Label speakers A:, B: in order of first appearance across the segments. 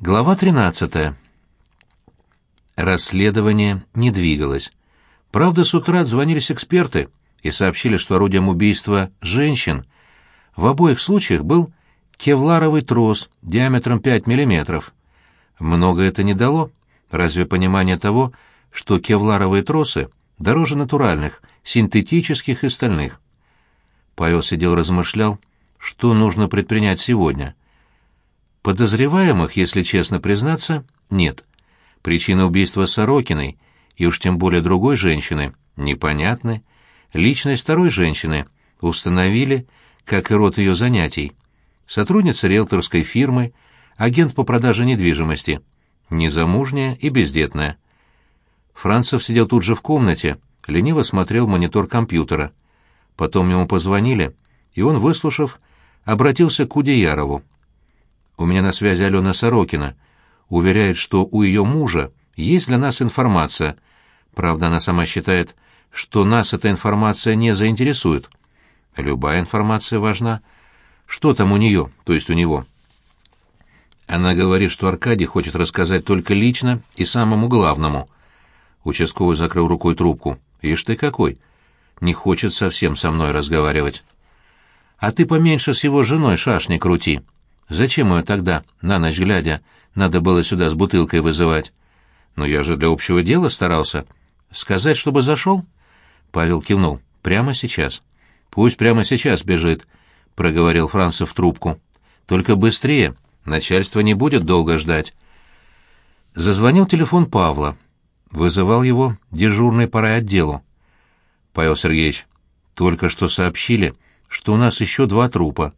A: Глава 13. Расследование не двигалось. Правда, с утра звонились эксперты и сообщили, что орудием убийства женщин в обоих случаях был кевларовый трос диаметром 5 мм. Много это не дало, разве понимание того, что кевларовые тросы дороже натуральных, синтетических и стальных. Павел сидел размышлял, что нужно предпринять сегодня — Подозреваемых, если честно признаться, нет. Причина убийства Сорокиной, и уж тем более другой женщины, непонятны. Личность второй женщины установили, как и род ее занятий. Сотрудница риэлторской фирмы, агент по продаже недвижимости, незамужняя и бездетная. Францев сидел тут же в комнате, лениво смотрел монитор компьютера. Потом ему позвонили, и он, выслушав, обратился к Удеярову. У меня на связи Алена Сорокина. Уверяет, что у ее мужа есть для нас информация. Правда, она сама считает, что нас эта информация не заинтересует. Любая информация важна. Что там у нее, то есть у него? Она говорит, что Аркадий хочет рассказать только лично и самому главному. Участковый закрыл рукой трубку. Ишь ты какой! Не хочет совсем со мной разговаривать. А ты поменьше с его женой шашни крути. Зачем ее тогда, на ночь глядя, надо было сюда с бутылкой вызывать? Но я же для общего дела старался. Сказать, чтобы зашел?» Павел кивнул. «Прямо сейчас». «Пусть прямо сейчас бежит», — проговорил Францев в трубку. «Только быстрее. Начальство не будет долго ждать». Зазвонил телефон Павла. Вызывал его дежурный по райотделу. «Павел Сергеевич, только что сообщили, что у нас еще два трупа».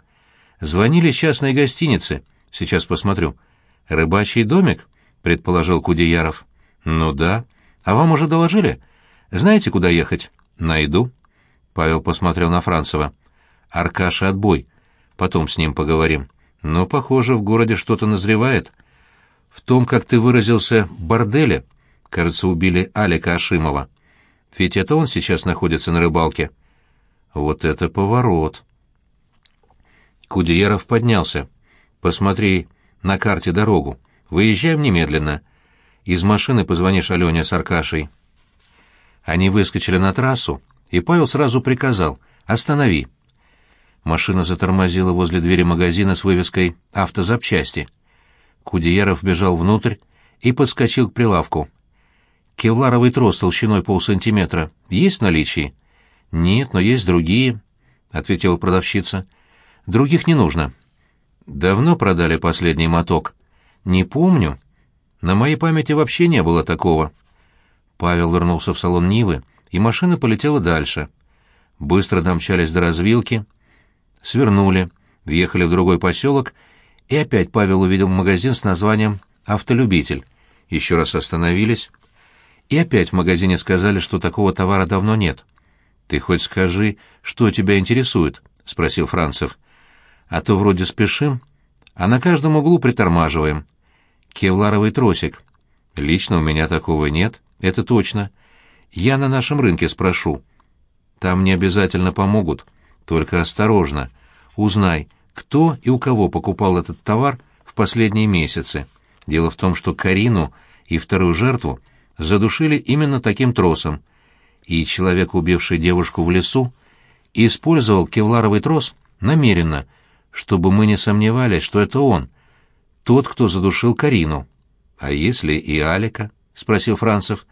A: Звонили частные гостиницы. Сейчас посмотрю. Рыбачий домик, предположил Кудеяров. Ну да. А вам уже доложили? Знаете, куда ехать? Найду. Павел посмотрел на Францева. Аркаша отбой. Потом с ним поговорим. Но, похоже, в городе что-то назревает. В том, как ты выразился, борделе, кажется, убили Алика Ашимова. Ведь это он сейчас находится на рыбалке. Вот это поворот. Кудеяров поднялся. «Посмотри на карте дорогу. Выезжаем немедленно. Из машины позвонишь Алене с Аркашей». Они выскочили на трассу, и Павел сразу приказал «Останови». Машина затормозила возле двери магазина с вывеской «Автозапчасти». Кудеяров бежал внутрь и подскочил к прилавку. «Кевларовый трос толщиной полсантиметра есть в наличии?» «Нет, но есть другие», — ответила продавщица. Других не нужно. Давно продали последний моток. Не помню. На моей памяти вообще не было такого. Павел вернулся в салон Нивы, и машина полетела дальше. Быстро домчались до развилки, свернули, въехали в другой поселок, и опять Павел увидел магазин с названием «Автолюбитель». Еще раз остановились. И опять в магазине сказали, что такого товара давно нет. «Ты хоть скажи, что тебя интересует?» — спросил Францев а то вроде спешим, а на каждом углу притормаживаем. Кевларовый тросик. Лично у меня такого нет, это точно. Я на нашем рынке спрошу. Там мне обязательно помогут, только осторожно. Узнай, кто и у кого покупал этот товар в последние месяцы. Дело в том, что Карину и вторую жертву задушили именно таким тросом. И человек, убивший девушку в лесу, использовал кевларовый трос намеренно — чтобы мы не сомневались, что это он, тот, кто задушил Карину. А если и Алика? спросил Францев.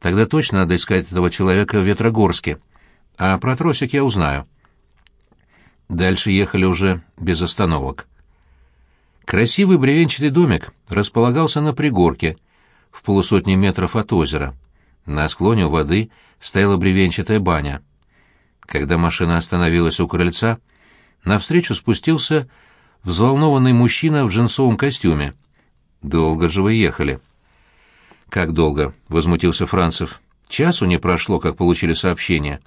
A: Тогда точно надо искать этого человека в Ветрогорске. А про тросик я узнаю. Дальше ехали уже без остановок. Красивый бревенчатый домик располагался на пригорке, в полусотни метров от озера. На склоне у воды стояла бревенчатая баня. Когда машина остановилась у крыльца, Навстречу спустился взволнованный мужчина в джинсовом костюме. «Долго же вы ехали». «Как долго?» — возмутился Францев. «Часу не прошло, как получили сообщение.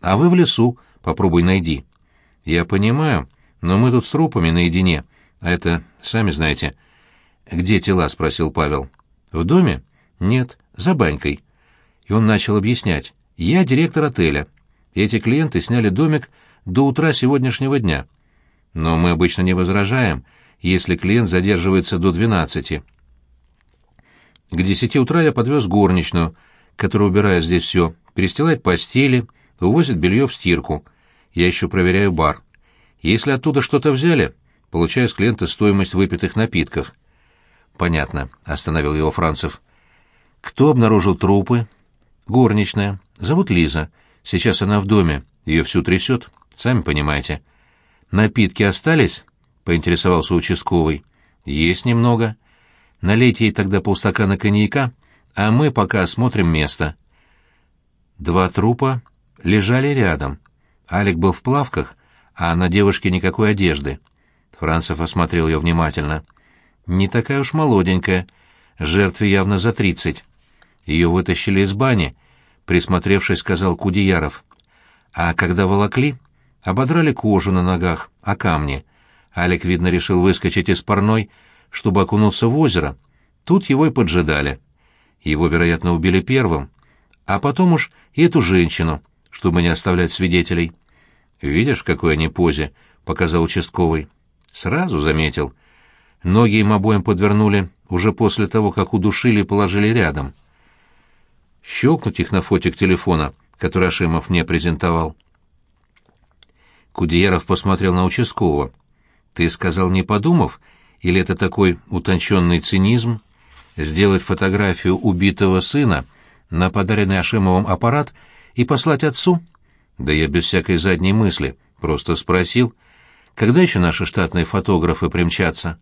A: А вы в лесу, попробуй найди». «Я понимаю, но мы тут с трупами наедине, а это, сами знаете». «Где тела?» — спросил Павел. «В доме?» «Нет, за банькой». И он начал объяснять. «Я директор отеля. Эти клиенты сняли домик до утра сегодняшнего дня. Но мы обычно не возражаем, если клиент задерживается до 12. К 10 утра я подвез горничную, которая убирает здесь все, перестилает постели, увозит белье в стирку. Я еще проверяю бар. Если оттуда что-то взяли, получаю с клиента стоимость выпитых напитков. Понятно, остановил его Францев. Кто обнаружил трупы? Горничная. Зовут Лиза. Сейчас она в доме. Ее всю трясет. Сами понимаете. Напитки остались? поинтересовался участковый. Есть немного. Налейте ей тогда полстакана коньяка, а мы пока осмотрим место. Два трупа лежали рядом. Алик был в плавках, а на девушке никакой одежды. Францев осмотрел ее внимательно. Не такая уж молоденькая, жертве явно за тридцать. Ее вытащили из бани, присмотревшись, сказал Кудеяров. А когда волокли, Ободрали кожу на ногах, а камни. Алик, видно, решил выскочить из парной, чтобы окунуться в озеро. Тут его и поджидали. Его, вероятно, убили первым. А потом уж и эту женщину, чтобы не оставлять свидетелей. «Видишь, в какой они позе?» — показал участковый. «Сразу заметил. Ноги им обоим подвернули уже после того, как удушили и положили рядом. Щелкнуть их на фотик телефона, который Ашимов мне презентовал». Кудеяров посмотрел на участкового. «Ты сказал, не подумав, или это такой утонченный цинизм? Сделать фотографию убитого сына на подаренный Ашимовым аппарат и послать отцу?» «Да я без всякой задней мысли, просто спросил, когда еще наши штатные фотографы примчатся?»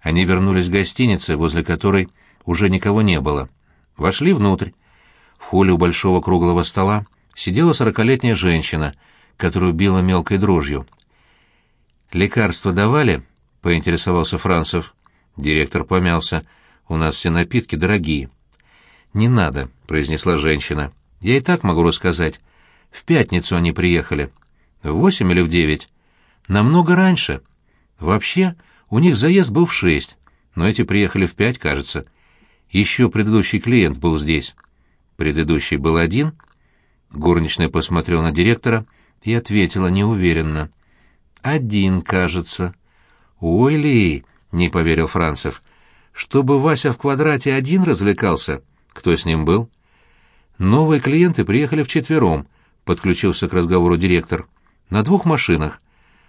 A: Они вернулись в гостинице, возле которой уже никого не было. Вошли внутрь. В холле у большого круглого стола сидела сорокалетняя женщина — которую била мелкой дрожью. «Лекарства давали?» — поинтересовался Францев. Директор помялся. «У нас все напитки дорогие». «Не надо», — произнесла женщина. «Я и так могу рассказать. В пятницу они приехали. В восемь или в девять? Намного раньше. Вообще, у них заезд был в шесть, но эти приехали в пять, кажется. Еще предыдущий клиент был здесь». «Предыдущий был один?» Горничная посмотрела на директора — и ответила неуверенно. «Один, кажется». «Уйли!» — не поверил Францев. «Чтобы Вася в квадрате один развлекался? Кто с ним был?» «Новые клиенты приехали вчетвером», — подключился к разговору директор. «На двух машинах.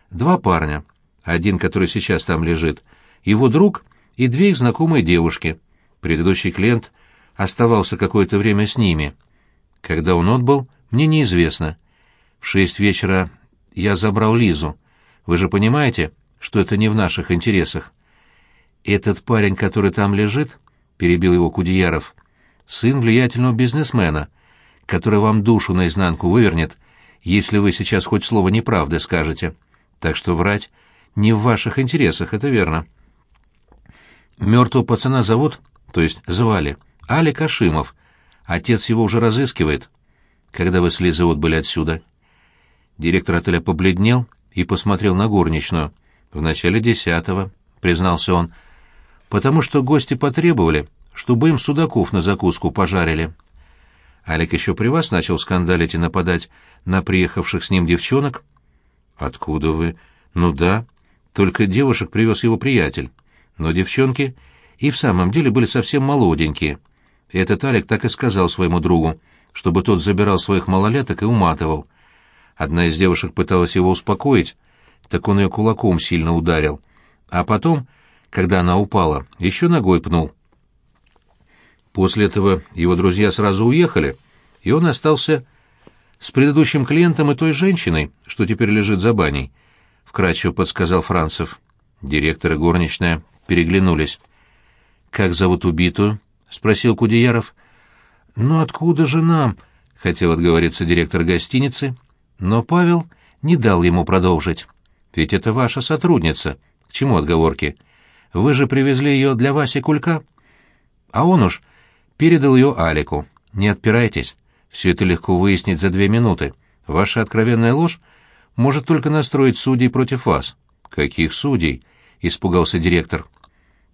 A: Два парня. Один, который сейчас там лежит. Его друг и две их знакомые девушки. Предыдущий клиент оставался какое-то время с ними. Когда он отбыл, мне неизвестно. В шесть вечера я забрал Лизу. Вы же понимаете, что это не в наших интересах. Этот парень, который там лежит, перебил его Кудеяров, сын влиятельного бизнесмена, который вам душу наизнанку вывернет, если вы сейчас хоть слово неправды скажете. Так что врать не в ваших интересах, это верно. Мертвого пацана зовут, то есть звали, Али Кашимов. Отец его уже разыскивает. Когда вы с Лизой отбыли отсюда?» Директор отеля побледнел и посмотрел на горничную. «В начале десятого», — признался он, — «потому что гости потребовали, чтобы им судаков на закуску пожарили». Алик еще при вас начал скандалить и нападать на приехавших с ним девчонок? Откуда вы? Ну да, только девушек привез его приятель. Но девчонки и в самом деле были совсем молоденькие. И этот Алик так и сказал своему другу, чтобы тот забирал своих малолеток и уматывал. Одна из девушек пыталась его успокоить, так он ее кулаком сильно ударил. А потом, когда она упала, еще ногой пнул. После этого его друзья сразу уехали, и он остался с предыдущим клиентом и той женщиной, что теперь лежит за баней, — вкратчиво подсказал Францев. Директор и горничная переглянулись. «Как зовут убитую?» — спросил Кудеяров. «Ну откуда же нам?» — хотел отговориться директор гостиницы, но Павел не дал ему продолжить. «Ведь это ваша сотрудница. К чему отговорки? Вы же привезли ее для Васи Кулька?» «А он уж передал ее Алику. Не отпирайтесь. Все это легко выяснить за две минуты. Ваша откровенная ложь может только настроить судей против вас». «Каких судей?» — испугался директор.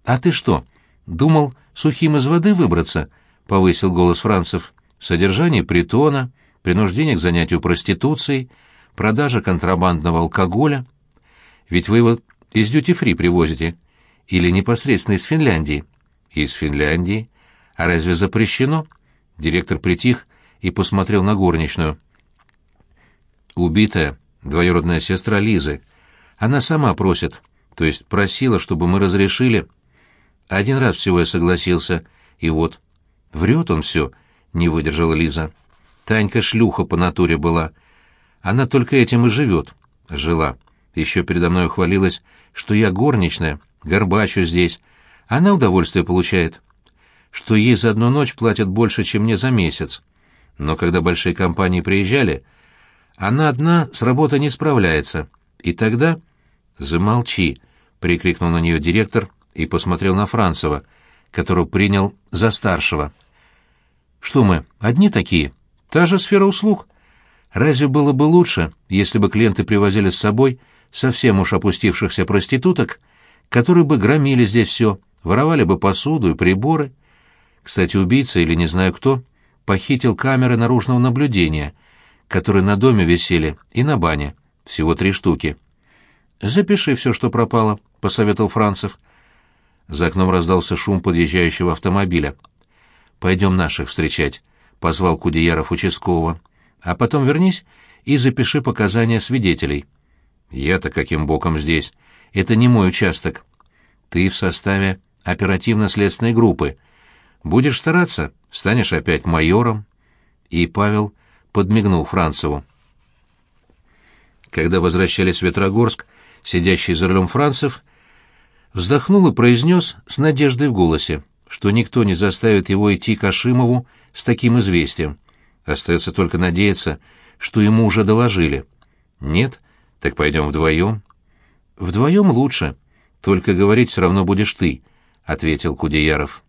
A: «А ты что, думал сухим из воды выбраться?» — повысил голос Францев. «Содержание притона...» принуждение к занятию проституцией, продажа контрабандного алкоголя. Ведь вы его из дьюти-фри привозите. Или непосредственно из Финляндии. Из Финляндии. А разве запрещено? Директор притих и посмотрел на горничную. Убитая двоюродная сестра Лизы. Она сама просит, то есть просила, чтобы мы разрешили. Один раз всего я согласился, и вот... Врет он все, — не выдержала Лиза. Танька шлюха по натуре была. Она только этим и живет. Жила. Еще передо мной хвалилась, что я горничная, горбачу здесь. Она удовольствие получает. Что ей за одну ночь платят больше, чем мне за месяц. Но когда большие компании приезжали, она одна с работы не справляется. И тогда... «Замолчи!» — прикрикнул на нее директор и посмотрел на Францева, которого принял за старшего. «Что мы, одни такие?» Та же сфера услуг. Разве было бы лучше, если бы клиенты привозили с собой совсем уж опустившихся проституток, которые бы громили здесь все, воровали бы посуду и приборы? Кстати, убийца или не знаю кто похитил камеры наружного наблюдения, которые на доме висели и на бане. Всего три штуки. «Запиши все, что пропало», — посоветовал Францев. За окном раздался шум подъезжающего автомобиля. «Пойдем наших встречать», позвал Кудеяров участкового. А потом вернись и запиши показания свидетелей. Я-то каким боком здесь? Это не мой участок. Ты в составе оперативно-следственной группы. Будешь стараться, станешь опять майором. И Павел подмигнул Францеву. Когда возвращались в Ветрогорск, сидящий за рулем Францев вздохнул и произнес с надеждой в голосе — что никто не заставит его идти к Ашимову с таким известием. Остается только надеяться, что ему уже доложили. Нет? Так пойдем вдвоем. Вдвоем лучше. Только говорить все равно будешь ты, — ответил Кудеяров.